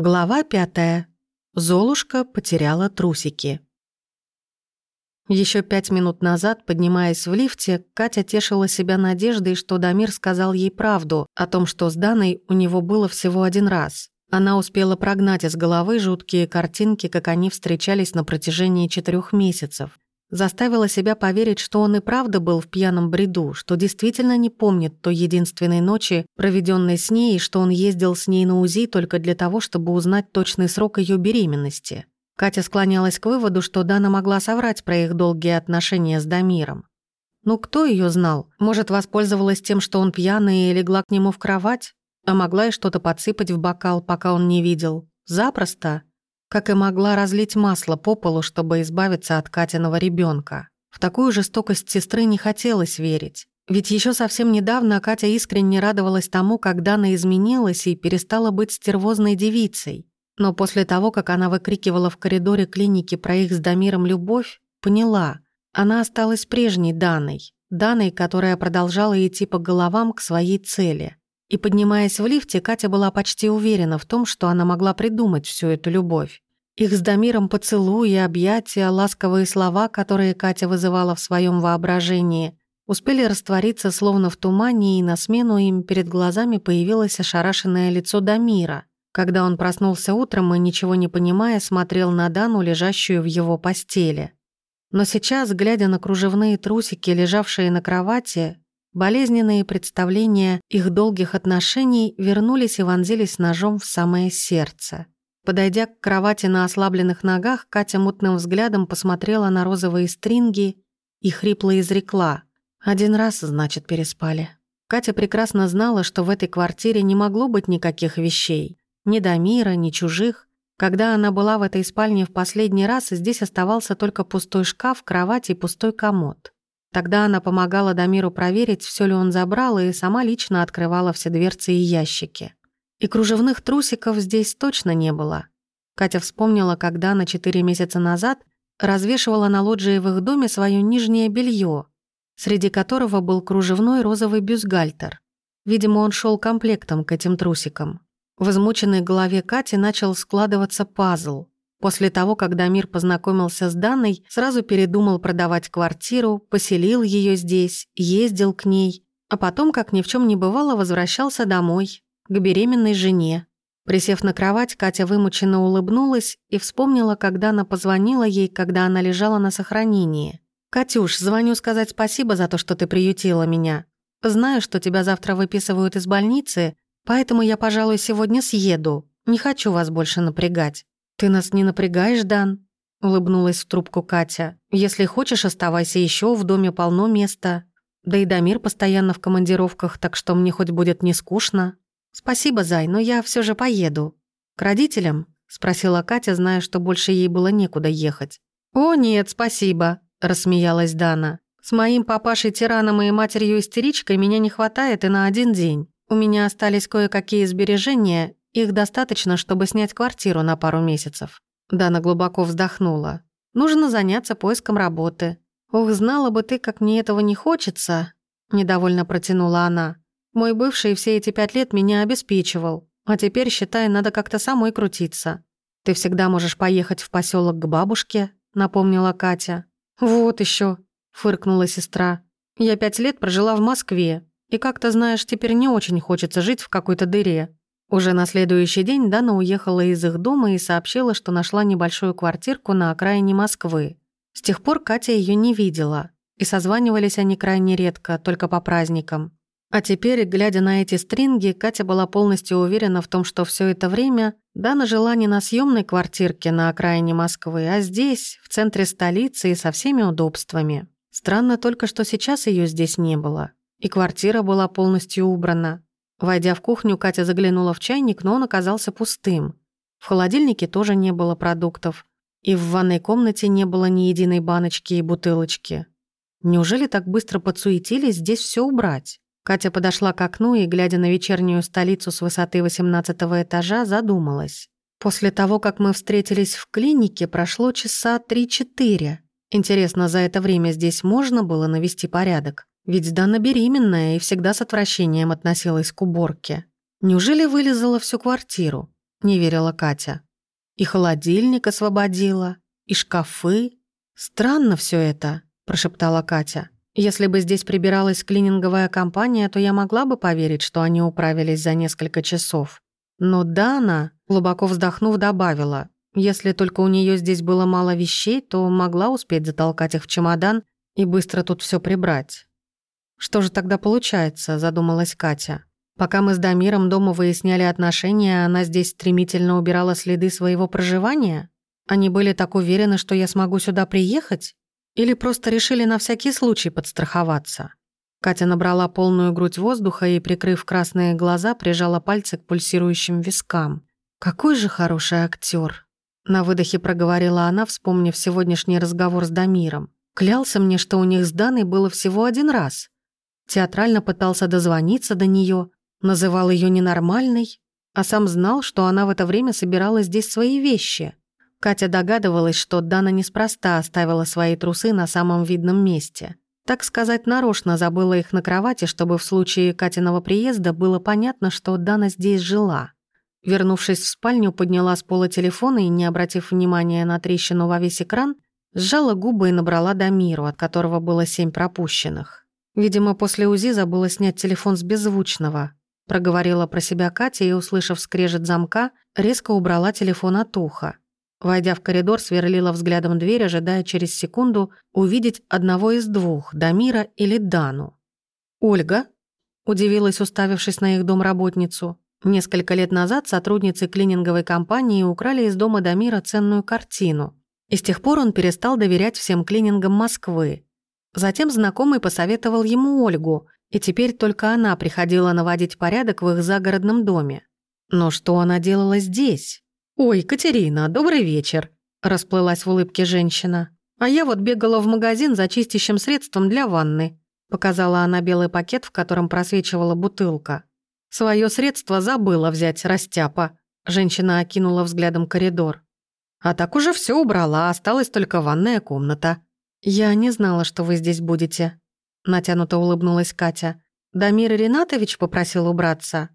Глава пятая. Золушка потеряла трусики. Еще пять минут назад, поднимаясь в лифте, Катя тешила себя надеждой, что Дамир сказал ей правду о том, что с Даной у него было всего один раз. Она успела прогнать из головы жуткие картинки, как они встречались на протяжении четырех месяцев. Заставила себя поверить, что он и правда был в пьяном бреду, что действительно не помнит той единственной ночи, проведенной с ней, и что он ездил с ней на УЗИ только для того, чтобы узнать точный срок ее беременности. Катя склонялась к выводу, что Дана могла соврать про их долгие отношения с Дамиром. Ну, кто ее знал? Может, воспользовалась тем, что он пьяный и легла к нему в кровать? А могла и что-то подсыпать в бокал, пока он не видел? Запросто? Как и могла разлить масло по полу, чтобы избавиться от Катиного ребенка. В такую жестокость сестры не хотелось верить. Ведь еще совсем недавно Катя искренне радовалась тому, как Дана изменилась и перестала быть стервозной девицей. Но после того, как она выкрикивала в коридоре клиники про их с Дамиром любовь, поняла, она осталась прежней Даной, Даной, которая продолжала идти по головам к своей цели. И поднимаясь в лифте, Катя была почти уверена в том, что она могла придумать всю эту любовь. Их с Дамиром поцелуи, объятия, ласковые слова, которые Катя вызывала в своем воображении, успели раствориться словно в тумане, и на смену им перед глазами появилось ошарашенное лицо Дамира, когда он проснулся утром и, ничего не понимая, смотрел на Дану, лежащую в его постели. Но сейчас, глядя на кружевные трусики, лежавшие на кровати, Болезненные представления их долгих отношений вернулись и вонзились ножом в самое сердце. Подойдя к кровати на ослабленных ногах, Катя мутным взглядом посмотрела на розовые стринги и хрипло изрекла. «Один раз, значит, переспали». Катя прекрасно знала, что в этой квартире не могло быть никаких вещей. Ни до мира, ни чужих. Когда она была в этой спальне в последний раз, здесь оставался только пустой шкаф, кровать и пустой комод. Тогда она помогала Дамиру проверить, все ли он забрал, и сама лично открывала все дверцы и ящики. И кружевных трусиков здесь точно не было. Катя вспомнила, когда на четыре месяца назад развешивала на лоджии в их доме свое нижнее белье, среди которого был кружевной розовый бюстгальтер. Видимо, он шел комплектом к этим трусикам. В измученной голове Кати начал складываться пазл. После того, как Дамир познакомился с Данной, сразу передумал продавать квартиру, поселил ее здесь, ездил к ней, а потом, как ни в чем не бывало, возвращался домой, к беременной жене. Присев на кровать, Катя вымученно улыбнулась и вспомнила, когда она позвонила ей, когда она лежала на сохранении. «Катюш, звоню сказать спасибо за то, что ты приютила меня. Знаю, что тебя завтра выписывают из больницы, поэтому я, пожалуй, сегодня съеду. Не хочу вас больше напрягать». «Ты нас не напрягаешь, Дан?» — улыбнулась в трубку Катя. «Если хочешь, оставайся еще, в доме полно места. Да и Дамир постоянно в командировках, так что мне хоть будет не скучно». «Спасибо, Зай, но я все же поеду». «К родителям?» — спросила Катя, зная, что больше ей было некуда ехать. «О, нет, спасибо», — рассмеялась Дана. «С моим папашей-тираном и матерью-истеричкой меня не хватает и на один день. У меня остались кое-какие сбережения, их достаточно, чтобы снять квартиру на пару месяцев. Дана глубоко вздохнула. Нужно заняться поиском работы. Ох, знала бы ты, как мне этого не хочется, недовольно протянула она. Мой бывший все эти пять лет меня обеспечивал, а теперь, считай, надо как-то самой крутиться. Ты всегда можешь поехать в поселок к бабушке, напомнила Катя. Вот еще, фыркнула сестра. Я пять лет прожила в Москве, и как-то, знаешь, теперь не очень хочется жить в какой-то дыре. Уже на следующий день Дана уехала из их дома и сообщила, что нашла небольшую квартирку на окраине Москвы. С тех пор Катя ее не видела, и созванивались они крайне редко, только по праздникам. А теперь, глядя на эти стринги, Катя была полностью уверена в том, что все это время Дана жила не на съемной квартирке на окраине Москвы, а здесь, в центре столицы и со всеми удобствами. Странно только, что сейчас ее здесь не было. И квартира была полностью убрана. Войдя в кухню, Катя заглянула в чайник, но он оказался пустым. В холодильнике тоже не было продуктов. И в ванной комнате не было ни единой баночки и бутылочки. Неужели так быстро подсуетились здесь все убрать? Катя подошла к окну и, глядя на вечернюю столицу с высоты 18 этажа, задумалась. После того, как мы встретились в клинике, прошло часа 3-4. Интересно, за это время здесь можно было навести порядок? Ведь Дана беременная и всегда с отвращением относилась к уборке. Неужели вылезала всю квартиру? — не верила Катя. «И холодильник освободила, и шкафы. Странно все это», — прошептала Катя. «Если бы здесь прибиралась клининговая компания, то я могла бы поверить, что они управились за несколько часов. Но Дана, глубоко вздохнув, добавила, если только у нее здесь было мало вещей, то могла успеть затолкать их в чемодан и быстро тут все прибрать. «Что же тогда получается?» – задумалась Катя. «Пока мы с Дамиром дома выясняли отношения, она здесь стремительно убирала следы своего проживания? Они были так уверены, что я смогу сюда приехать? Или просто решили на всякий случай подстраховаться?» Катя набрала полную грудь воздуха и, прикрыв красные глаза, прижала пальцы к пульсирующим вискам. «Какой же хороший актер! На выдохе проговорила она, вспомнив сегодняшний разговор с Дамиром. Клялся мне, что у них с Даной было всего один раз. Театрально пытался дозвониться до нее, называл ее ненормальной, а сам знал, что она в это время собирала здесь свои вещи. Катя догадывалась, что Дана неспроста оставила свои трусы на самом видном месте. Так сказать, нарочно забыла их на кровати, чтобы в случае Катиного приезда было понятно, что Дана здесь жила. Вернувшись в спальню, подняла с пола телефон и, не обратив внимания на трещину во весь экран, сжала губы и набрала Дамиру, от которого было семь пропущенных. Видимо, после УЗИ забыла снять телефон с беззвучного. Проговорила про себя Катя и, услышав скрежет замка, резко убрала телефон от уха. Войдя в коридор, сверлила взглядом дверь, ожидая через секунду увидеть одного из двух, Дамира или Дану. «Ольга?» – удивилась, уставившись на их домработницу. Несколько лет назад сотрудницы клининговой компании украли из дома Дамира ценную картину. И с тех пор он перестал доверять всем клинингам Москвы. Затем знакомый посоветовал ему Ольгу, и теперь только она приходила наводить порядок в их загородном доме. Но что она делала здесь? «Ой, Катерина, добрый вечер», – расплылась в улыбке женщина. «А я вот бегала в магазин за чистящим средством для ванны», – показала она белый пакет, в котором просвечивала бутылка. Свое средство забыла взять, растяпа. Женщина окинула взглядом коридор. А так уже все убрала, осталась только ванная комната. Я не знала, что вы здесь будете. Натянуто улыбнулась Катя. Дамир Ринатович попросил убраться.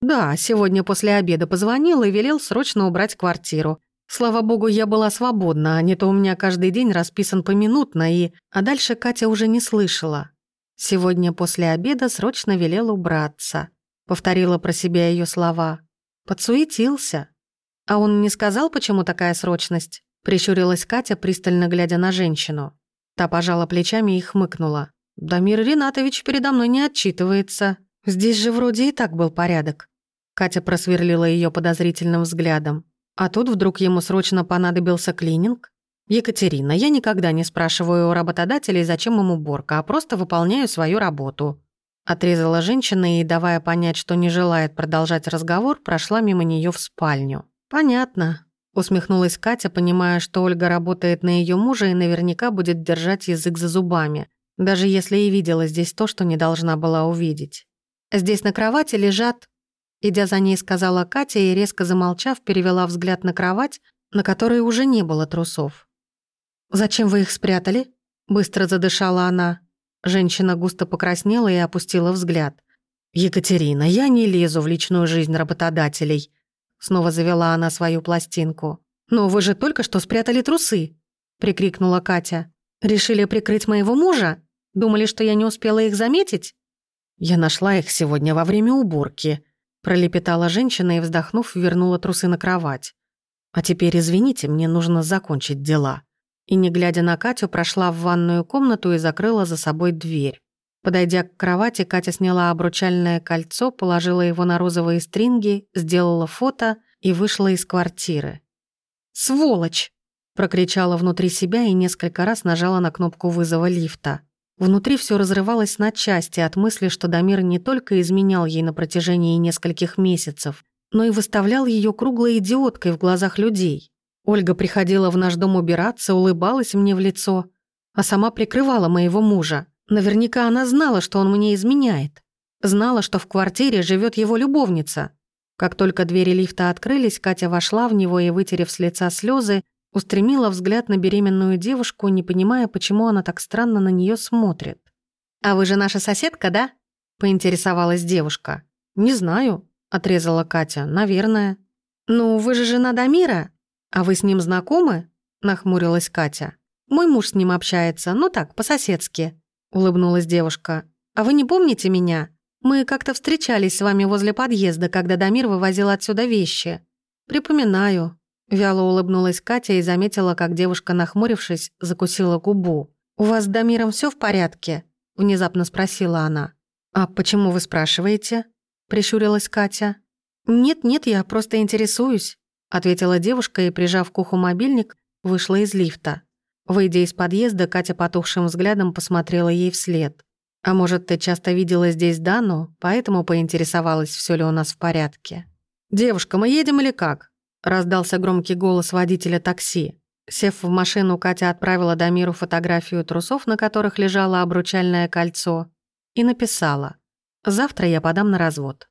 Да, сегодня после обеда позвонил и велел срочно убрать квартиру. Слава богу, я была свободна, а не то у меня каждый день расписан поминутно и... А дальше Катя уже не слышала. Сегодня после обеда срочно велел убраться. Повторила про себя ее слова. Подсуетился. А он не сказал, почему такая срочность? Прищурилась Катя, пристально глядя на женщину. Та пожала плечами и хмыкнула. «Дамир Ринатович передо мной не отчитывается. Здесь же вроде и так был порядок». Катя просверлила ее подозрительным взглядом. А тут вдруг ему срочно понадобился клининг. «Екатерина, я никогда не спрашиваю у работодателей, зачем им уборка, а просто выполняю свою работу. Отрезала женщина и, давая понять, что не желает продолжать разговор, прошла мимо нее в спальню. «Понятно», — усмехнулась Катя, понимая, что Ольга работает на ее мужа и наверняка будет держать язык за зубами, даже если и видела здесь то, что не должна была увидеть. «Здесь на кровати лежат...» Идя за ней, сказала Катя и, резко замолчав, перевела взгляд на кровать, на которой уже не было трусов. «Зачем вы их спрятали?» Быстро задышала она. Женщина густо покраснела и опустила взгляд. «Екатерина, я не лезу в личную жизнь работодателей», снова завела она свою пластинку. «Но вы же только что спрятали трусы», прикрикнула Катя. «Решили прикрыть моего мужа? Думали, что я не успела их заметить?» «Я нашла их сегодня во время уборки», пролепетала женщина и, вздохнув, вернула трусы на кровать. «А теперь извините, мне нужно закончить дела» и, не глядя на Катю, прошла в ванную комнату и закрыла за собой дверь. Подойдя к кровати, Катя сняла обручальное кольцо, положила его на розовые стринги, сделала фото и вышла из квартиры. «Сволочь!» – прокричала внутри себя и несколько раз нажала на кнопку вызова лифта. Внутри все разрывалось на части от мысли, что Дамир не только изменял ей на протяжении нескольких месяцев, но и выставлял ее круглой идиоткой в глазах людей. Ольга приходила в наш дом убираться, улыбалась мне в лицо, а сама прикрывала моего мужа. Наверняка она знала, что он мне изменяет. Знала, что в квартире живет его любовница. Как только двери лифта открылись, Катя вошла в него и, вытерев с лица слезы, устремила взгляд на беременную девушку, не понимая, почему она так странно на нее смотрит. «А вы же наша соседка, да?» – поинтересовалась девушка. «Не знаю», – отрезала Катя. «Наверное». «Ну, вы же жена Дамира, а вы с ним знакомы?» — нахмурилась Катя. «Мой муж с ним общается, ну так, по-соседски», — улыбнулась девушка. «А вы не помните меня? Мы как-то встречались с вами возле подъезда, когда Дамир вывозил отсюда вещи». «Припоминаю», — вяло улыбнулась Катя и заметила, как девушка, нахмурившись, закусила губу. «У вас с Дамиром все в порядке?» — внезапно спросила она. «А почему вы спрашиваете?» — прищурилась Катя. «Нет-нет, я просто интересуюсь», — ответила девушка и, прижав к уху мобильник, вышла из лифта. Выйдя из подъезда, Катя потухшим взглядом посмотрела ей вслед. «А может, ты часто видела здесь Дану, поэтому поинтересовалась, все ли у нас в порядке?» «Девушка, мы едем или как?» — раздался громкий голос водителя такси. Сев в машину, Катя отправила Дамиру фотографию трусов, на которых лежало обручальное кольцо, и написала «Завтра я подам на развод».